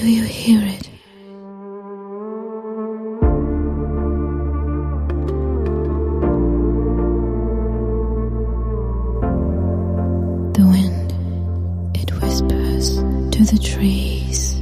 Do you hear it? The wind, it whispers to the trees.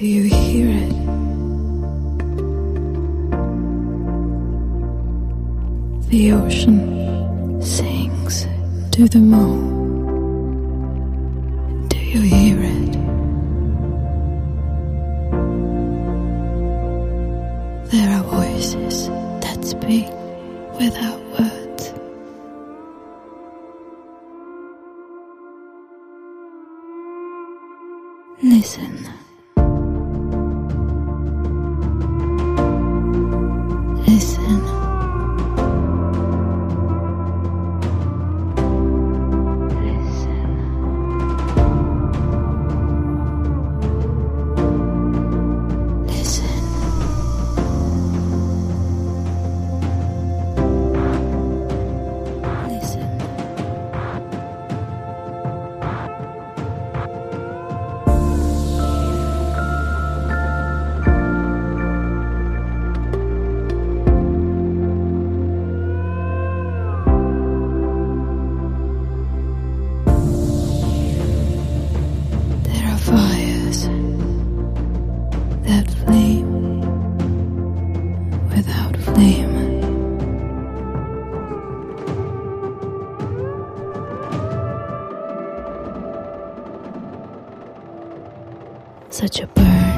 Do you hear it? The ocean sings to the moon. Do you hear it? There are voices that speak without words. Listen. Listen. Such a burning,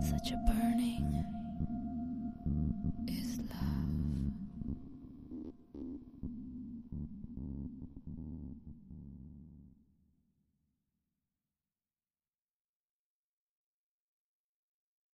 such a burning.